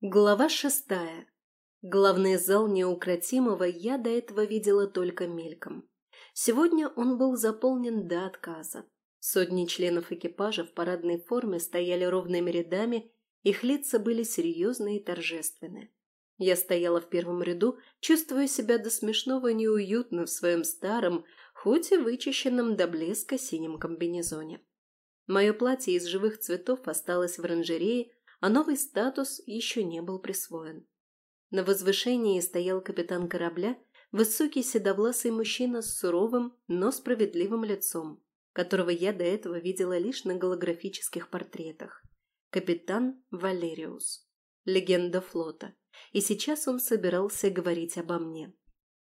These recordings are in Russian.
Глава шестая. Главный зал неукротимого я до этого видела только мельком. Сегодня он был заполнен до отказа. Сотни членов экипажа в парадной форме стояли ровными рядами, их лица были серьезны и торжественны. Я стояла в первом ряду, чувствуя себя до смешного неуютно в своем старом, хоть и вычищенном до блеска синем комбинезоне. Мое платье из живых цветов осталось в оранжерее, а новый статус еще не был присвоен. На возвышении стоял капитан корабля, высокий седовласый мужчина с суровым, но справедливым лицом, которого я до этого видела лишь на голографических портретах. Капитан Валериус. Легенда флота. И сейчас он собирался говорить обо мне.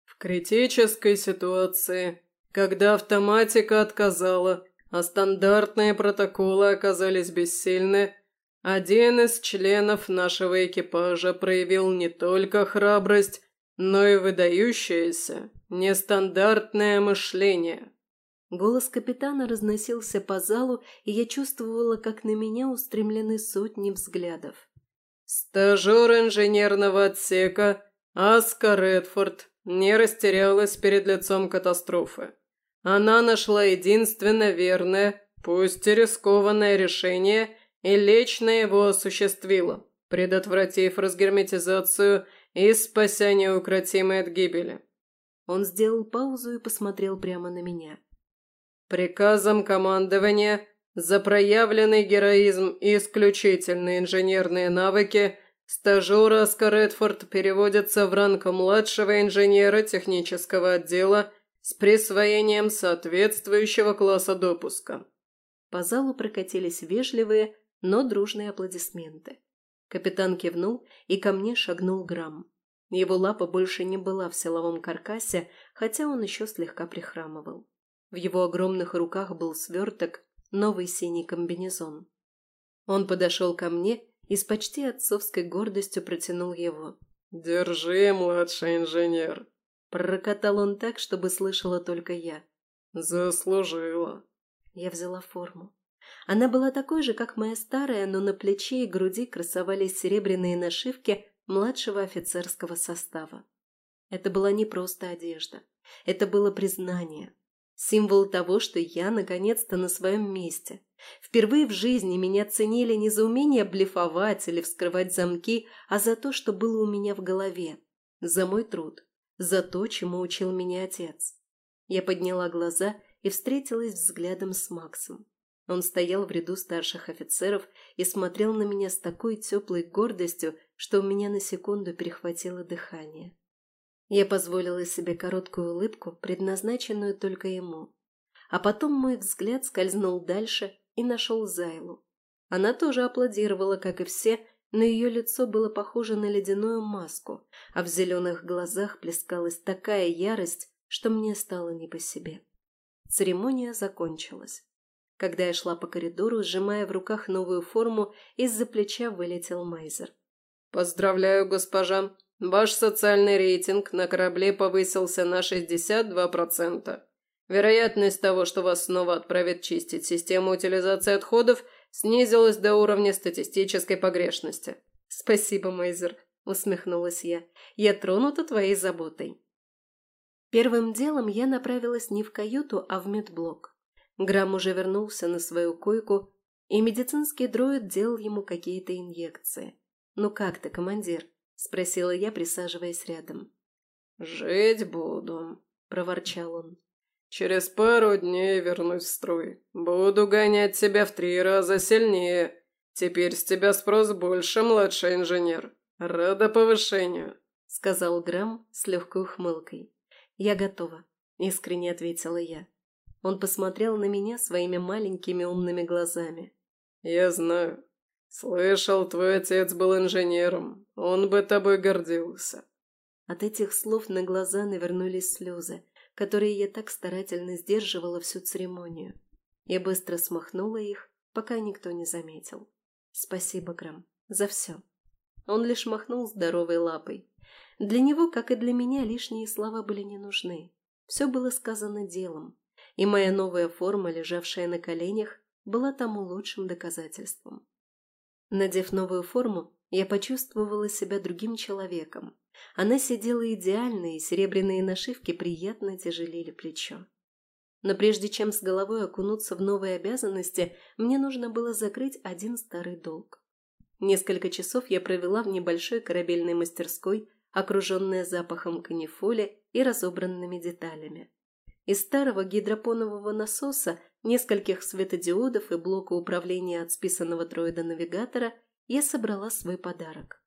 В критической ситуации, когда автоматика отказала, а стандартные протоколы оказались бессильны, один из членов нашего экипажа проявил не только храбрость, но и выдающееся, нестандартное мышление. Голос капитана разносился по залу, и я чувствовала, как на меня устремлены сотни взглядов. Стажер инженерного отсека Аска Редфорд не растерялась перед лицом катастрофы. Она нашла единственно верное, пусть и рискованное решение – и лично его осуществила, предотвратив разгерметизацию и спася неукротимой от гибели. Он сделал паузу и посмотрел прямо на меня. Приказом командования за проявленный героизм и исключительные инженерные навыки стажер Оскар Редфорд переводится в ранг младшего инженера технического отдела с присвоением соответствующего класса допуска. По залу прокатились вежливые, но дружные аплодисменты. Капитан кивнул, и ко мне шагнул Грамм. Его лапа больше не была в силовом каркасе, хотя он еще слегка прихрамывал. В его огромных руках был сверток, новый синий комбинезон. Он подошел ко мне и с почти отцовской гордостью протянул его. «Держи, младший инженер!» Пророкотал он так, чтобы слышала только я. «Заслужила!» Я взяла форму. Она была такой же, как моя старая, но на плече и груди красовались серебряные нашивки младшего офицерского состава. Это была не просто одежда. Это было признание. Символ того, что я наконец-то на своем месте. Впервые в жизни меня ценили не за умение блефовать или вскрывать замки, а за то, что было у меня в голове. За мой труд. За то, чему учил меня отец. Я подняла глаза и встретилась взглядом с Максом. Он стоял в ряду старших офицеров и смотрел на меня с такой теплой гордостью, что у меня на секунду перехватило дыхание. Я позволила себе короткую улыбку, предназначенную только ему. А потом мой взгляд скользнул дальше и нашел Зайлу. Она тоже аплодировала, как и все, но ее лицо было похоже на ледяную маску, а в зеленых глазах плескалась такая ярость, что мне стало не по себе. Церемония закончилась. Когда я шла по коридору, сжимая в руках новую форму, из-за плеча вылетел Майзер. «Поздравляю, госпожа. Ваш социальный рейтинг на корабле повысился на 62%. Вероятность того, что вас снова отправят чистить систему утилизации отходов, снизилась до уровня статистической погрешности». «Спасибо, Майзер», – усмехнулась я. «Я тронута твоей заботой». Первым делом я направилась не в каюту, а в медблок. Грамм уже вернулся на свою койку, и медицинский дроид делал ему какие-то инъекции. «Ну как ты, командир?» – спросила я, присаживаясь рядом. «Жить буду», – проворчал он. «Через пару дней вернусь в строй. Буду гонять тебя в три раза сильнее. Теперь с тебя спрос больше, младший инженер. Рада повышению», – сказал Грамм с легкой ухмылкой. «Я готова», – искренне ответила я. Он посмотрел на меня своими маленькими умными глазами. «Я знаю. Слышал, твой отец был инженером. Он бы тобой гордился». От этих слов на глаза навернулись слезы, которые я так старательно сдерживала всю церемонию. Я быстро смахнула их, пока никто не заметил. «Спасибо, Грэм, за все». Он лишь махнул здоровой лапой. Для него, как и для меня, лишние слова были не нужны. Все было сказано делом, и моя новая форма, лежавшая на коленях, была тому лучшим доказательством. Надев новую форму, Я почувствовала себя другим человеком. Она сидела идеально, и серебряные нашивки приятно тяжелели плечо. Но прежде чем с головой окунуться в новые обязанности, мне нужно было закрыть один старый долг. Несколько часов я провела в небольшой корабельной мастерской, окруженная запахом канифоли и разобранными деталями. Из старого гидропонового насоса, нескольких светодиодов и блока управления от списанного дроида-навигатора я собрала свой подарок.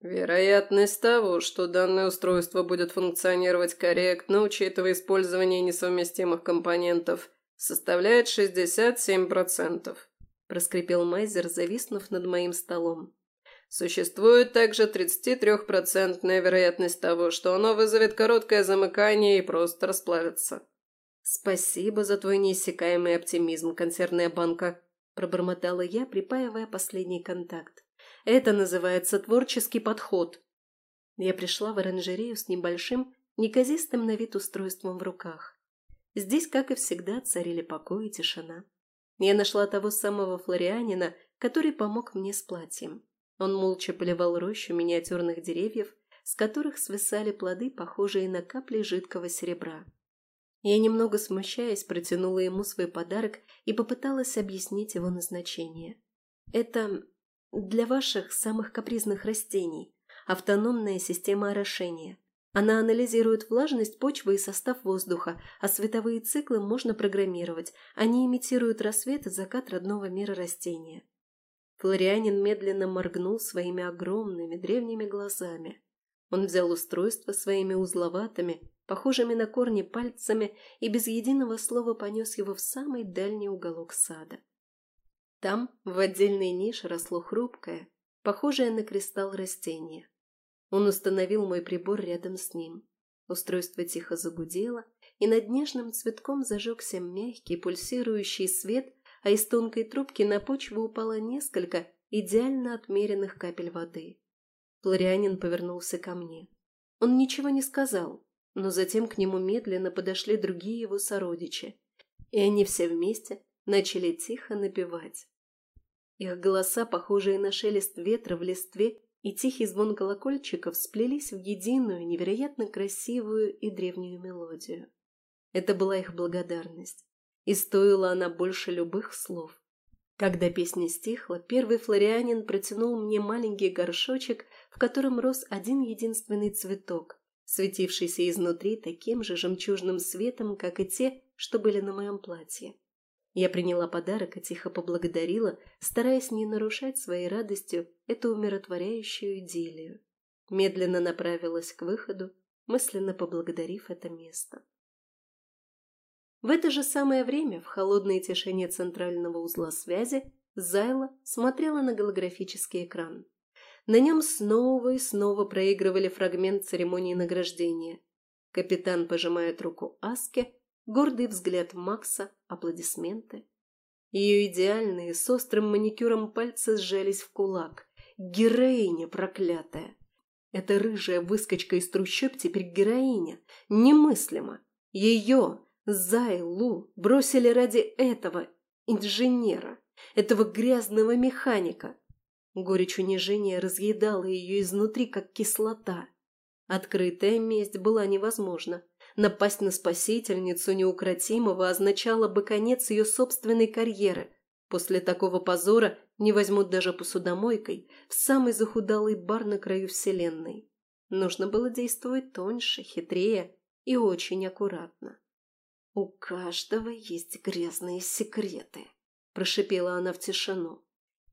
Вероятность того, что данное устройство будет функционировать корректно, учитывая использование несовместимых компонентов, составляет 67%, проскрипел Майзер, зависнув над моим столом. Существует также 33% вероятность того, что оно вызовет короткое замыкание и просто расплавится. «Спасибо за твой неиссякаемый оптимизм, консервная банка», – пробормотала я, припаивая последний контакт. «Это называется творческий подход». Я пришла в оранжерею с небольшим, неказистым на вид устройством в руках. Здесь, как и всегда, царили покой и тишина. Я нашла того самого флорианина, который помог мне с платьем. Он молча поливал рощу миниатюрных деревьев, с которых свисали плоды, похожие на капли жидкого серебра. Я, немного смущаясь, протянула ему свой подарок и попыталась объяснить его назначение. Это для ваших самых капризных растений, автономная система орошения. Она анализирует влажность почвы и состав воздуха, а световые циклы можно программировать. Они имитируют рассвет и закат родного мира растения. Флорианин медленно моргнул своими огромными древними глазами. Он взял устройство своими узловатыми, похожими на корни пальцами и без единого слова понес его в самый дальний уголок сада. Там, в отдельной нише, росло хрупкое, похожее на кристалл растение. Он установил мой прибор рядом с ним. Устройство тихо загудело, и над нежным цветком зажегся мягкий пульсирующий свет, а из тонкой трубки на почву упало несколько идеально отмеренных капель воды. Флорианин повернулся ко мне. Он ничего не сказал, но затем к нему медленно подошли другие его сородичи, и они все вместе начали тихо напевать. Их голоса, похожие на шелест ветра в листве и тихий звон колокольчиков, сплелись в единую, невероятно красивую и древнюю мелодию. Это была их благодарность и стоила она больше любых слов. Когда песня стихла, первый флорианин протянул мне маленький горшочек, в котором рос один единственный цветок, светившийся изнутри таким же жемчужным светом, как и те, что были на моем платье. Я приняла подарок и тихо поблагодарила, стараясь не нарушать своей радостью эту умиротворяющую идиллию. Медленно направилась к выходу, мысленно поблагодарив это место. В это же самое время в холодной тишине центрального узла связи Зайла смотрела на голографический экран. На нем снова и снова проигрывали фрагмент церемонии награждения. Капитан пожимает руку Аске, гордый взгляд Макса, аплодисменты. Ее идеальные с острым маникюром пальцы сжались в кулак. Героиня проклятая! Эта рыжая выскочка из трущоб теперь героиня. Немыслимо. Ее, Зайлу бросили ради этого инженера, этого грязного механика. Горечь унижения разъедала ее изнутри, как кислота. Открытая месть была невозможна. Напасть на спасительницу неукротимого означало бы конец ее собственной карьеры. После такого позора не возьмут даже посудомойкой в самый захудалый бар на краю вселенной. Нужно было действовать тоньше, хитрее и очень аккуратно. «У каждого есть грязные секреты», – прошипела она в тишину.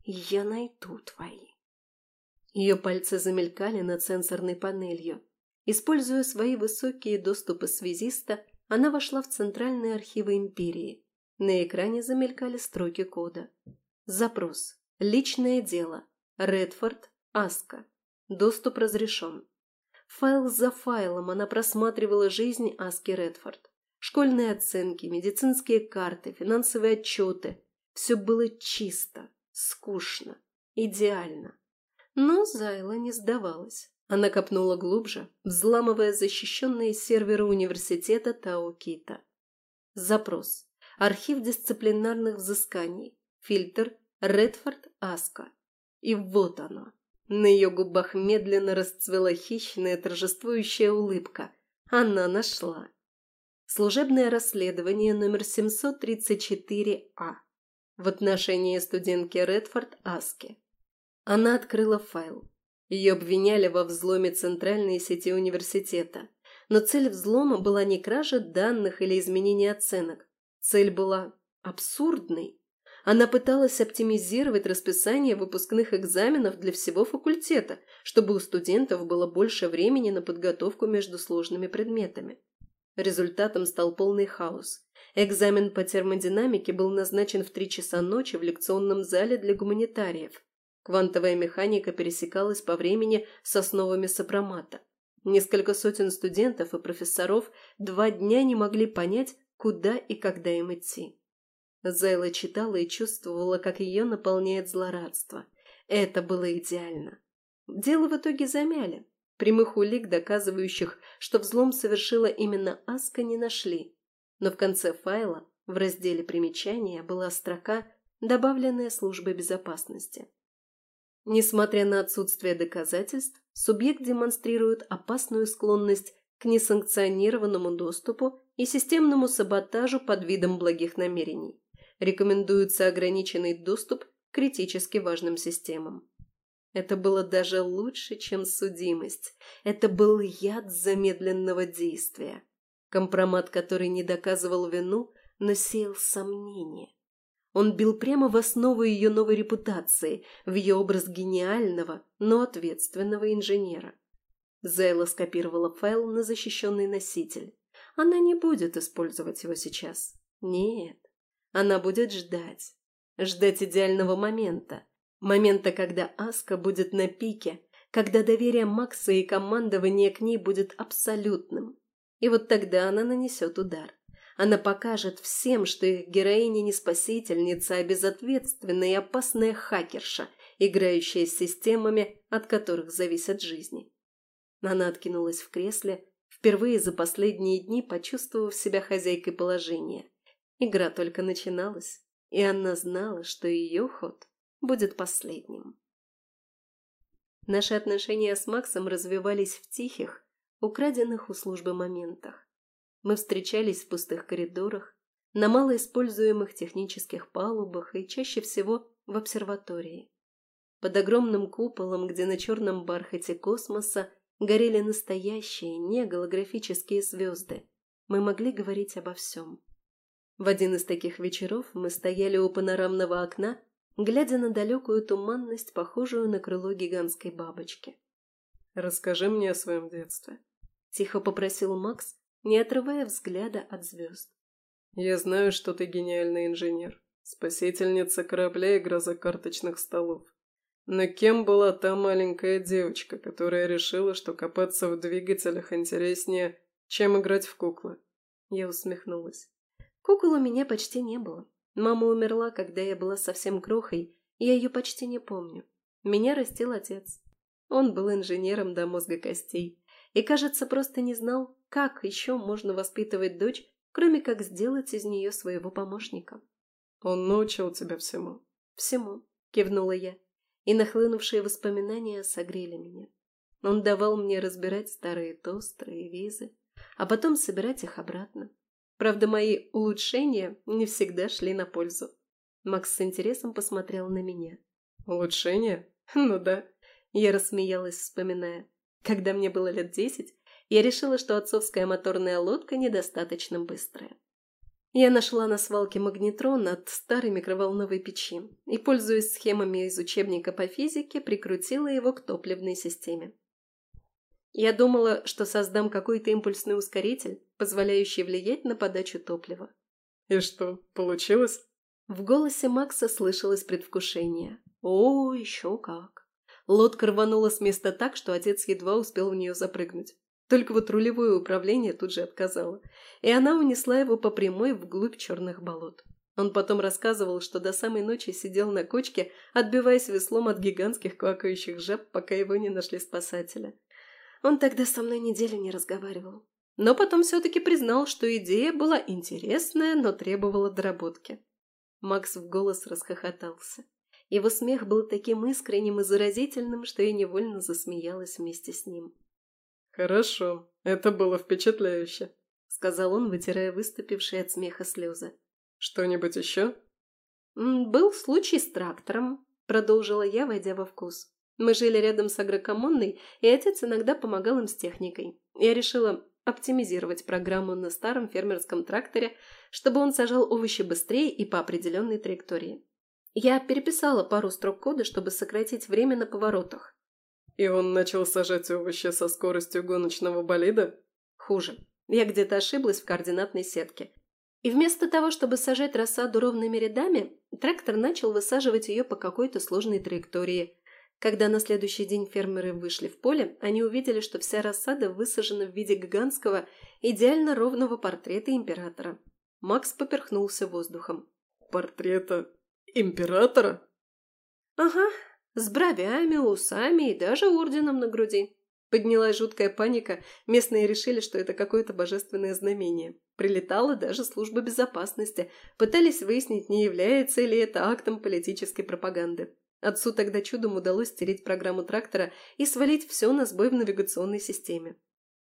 «Я найду твои». Ее пальцы замелькали над сенсорной панелью. Используя свои высокие доступы связиста, она вошла в центральные архивы Империи. На экране замелькали строки кода. Запрос. Личное дело. Редфорд. Аска. Доступ разрешен. Файл за файлом она просматривала жизнь Аски Редфорд. Школьные оценки, медицинские карты, финансовые отчеты. Все было чисто, скучно, идеально. Но Зайла не сдавалась. Она копнула глубже, взламывая защищенные серверы университета Таокита. Запрос. Архив дисциплинарных взысканий. Фильтр Редфорд Аска. И вот оно. На ее губах медленно расцвела хищная торжествующая улыбка. Она нашла. Служебное расследование номер 734А в отношении студентки Редфорд Аски. Она открыла файл. Ее обвиняли во взломе центральной сети университета. Но цель взлома была не кража данных или изменение оценок. Цель была абсурдной. Она пыталась оптимизировать расписание выпускных экзаменов для всего факультета, чтобы у студентов было больше времени на подготовку между сложными предметами. Результатом стал полный хаос. Экзамен по термодинамике был назначен в три часа ночи в лекционном зале для гуманитариев. Квантовая механика пересекалась по времени с основами сопромата. Несколько сотен студентов и профессоров два дня не могли понять, куда и когда им идти. Зайла читала и чувствовала, как ее наполняет злорадство. Это было идеально. Дело в итоге замяли. Прямых улик, доказывающих, что взлом совершила именно Аска, не нашли. Но в конце файла, в разделе примечания, была строка, добавленная службой безопасности. Несмотря на отсутствие доказательств, субъект демонстрирует опасную склонность к несанкционированному доступу и системному саботажу под видом благих намерений. Рекомендуется ограниченный доступ к критически важным системам. Это было даже лучше, чем судимость. Это был яд замедленного действия. Компромат, который не доказывал вину, но сеял сомнения. Он бил прямо в основу ее новой репутации, в ее образ гениального, но ответственного инженера. Зейла скопировала файл на защищенный носитель. Она не будет использовать его сейчас. Нет, она будет ждать. Ждать идеального момента. Момента, когда Аска будет на пике, когда доверие Макса и командование к ней будет абсолютным. И вот тогда она нанесет удар. Она покажет всем, что их героиня не спасительница, а безответственная и опасная хакерша, играющая с системами, от которых зависят жизни. Она откинулась в кресле, впервые за последние дни почувствовав себя хозяйкой положения. Игра только начиналась, и она знала, что ее ход будет последним. Наши отношения с Максом развивались в тихих, украденных у службы моментах. Мы встречались в пустых коридорах, на малоиспользуемых технических палубах и чаще всего в обсерватории. Под огромным куполом, где на черном бархате космоса горели настоящие, не голографические звезды, мы могли говорить обо всем. В один из таких вечеров мы стояли у панорамного окна, глядя на далекую туманность, похожую на крыло гигантской бабочки. «Расскажи мне о своем детстве», – тихо попросил Макс, не отрывая взгляда от звезд. «Я знаю, что ты гениальный инженер, спасительница кораблей и гроза карточных столов. Но кем была та маленькая девочка, которая решила, что копаться в двигателях интереснее, чем играть в куклы?» Я усмехнулась. Кукол у меня почти не было. Мама умерла, когда я была совсем крохой, и я ее почти не помню. Меня растил отец. Он был инженером до мозга костей и, кажется, просто не знал, как еще можно воспитывать дочь, кроме как сделать из нее своего помощника. «Он научил тебя всему?» «Всему», — кивнула я, и нахлынувшие воспоминания согрели меня. Он давал мне разбирать старые тостеры и визы, а потом собирать их обратно. Правда, мои улучшения не всегда шли на пользу. Макс с интересом посмотрел на меня. «Улучшения? Ну да». Я рассмеялась, вспоминая. Когда мне было лет десять, я решила, что отцовская моторная лодка недостаточно быстрая. Я нашла на свалке магнетрон от старой микроволновой печи и, пользуясь схемами из учебника по физике, прикрутила его к топливной системе. Я думала, что создам какой-то импульсный ускоритель, позволяющий влиять на подачу топлива. «И что, получилось?» В голосе Макса слышалось предвкушение. «О, еще как!» Лодка рванула с места так, что отец едва успел в нее запрыгнуть. Только вот рулевое управление тут же отказало, и она унесла его по прямой вглубь черных болот. Он потом рассказывал, что до самой ночи сидел на кочке, отбиваясь веслом от гигантских квакающих жаб, пока его не нашли спасатели. Он тогда со мной неделю не разговаривал. Но потом все-таки признал, что идея была интересная, но требовала доработки. Макс в голос расхохотался. Его смех был таким искренним и заразительным, что я невольно засмеялась вместе с ним. «Хорошо, это было впечатляюще», — сказал он, вытирая выступившие от смеха слезы. «Что-нибудь еще?» «Был случай с трактором», — продолжила я, войдя во вкус. Мы жили рядом с агрокоммунной, и отец иногда помогал им с техникой. Я решила оптимизировать программу на старом фермерском тракторе, чтобы он сажал овощи быстрее и по определенной траектории. Я переписала пару строк кода, чтобы сократить время на поворотах. И он начал сажать овощи со скоростью гоночного болида? Хуже. Я где-то ошиблась в координатной сетке. И вместо того, чтобы сажать рассаду ровными рядами, трактор начал высаживать ее по какой-то сложной траектории. Когда на следующий день фермеры вышли в поле, они увидели, что вся рассада высажена в виде гигантского, идеально ровного портрета императора. Макс поперхнулся воздухом. «Портрета «Императора?» «Ага, с бровями, усами и даже орденом на груди». Поднялась жуткая паника, местные решили, что это какое-то божественное знамение. Прилетала даже служба безопасности, пытались выяснить, не является ли это актом политической пропаганды. Отцу тогда чудом удалось стереть программу трактора и свалить все на сбой в навигационной системе.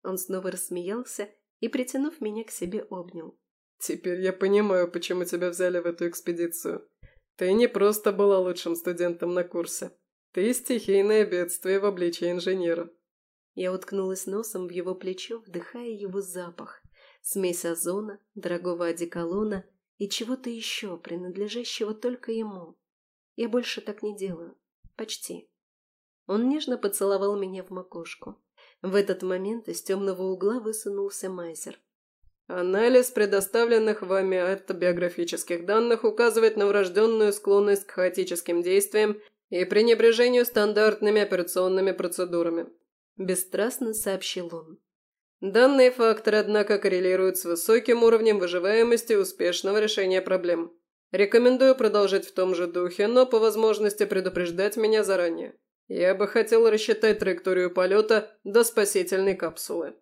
Он снова рассмеялся и, притянув меня к себе, обнял. «Теперь я понимаю, почему тебя взяли в эту экспедицию. Ты не просто была лучшим студентом на курсе. Ты стихийное бедствие в обличии инженера. Я уткнулась носом в его плечо, вдыхая его запах. Смесь озона, дорогого одеколона и чего-то еще, принадлежащего только ему. Я больше так не делаю. Почти. Он нежно поцеловал меня в макушку. В этот момент из темного угла высунулся Майзер. Анализ предоставленных вами автобиографических данных указывает на врожденную склонность к хаотическим действиям и пренебрежению стандартными операционными процедурами. Бесстрастно сообщил он. Данные факторы, однако, коррелируют с высоким уровнем выживаемости и успешного решения проблем. Рекомендую продолжать в том же духе, но по возможности предупреждать меня заранее. Я бы хотел рассчитать траекторию полета до спасительной капсулы.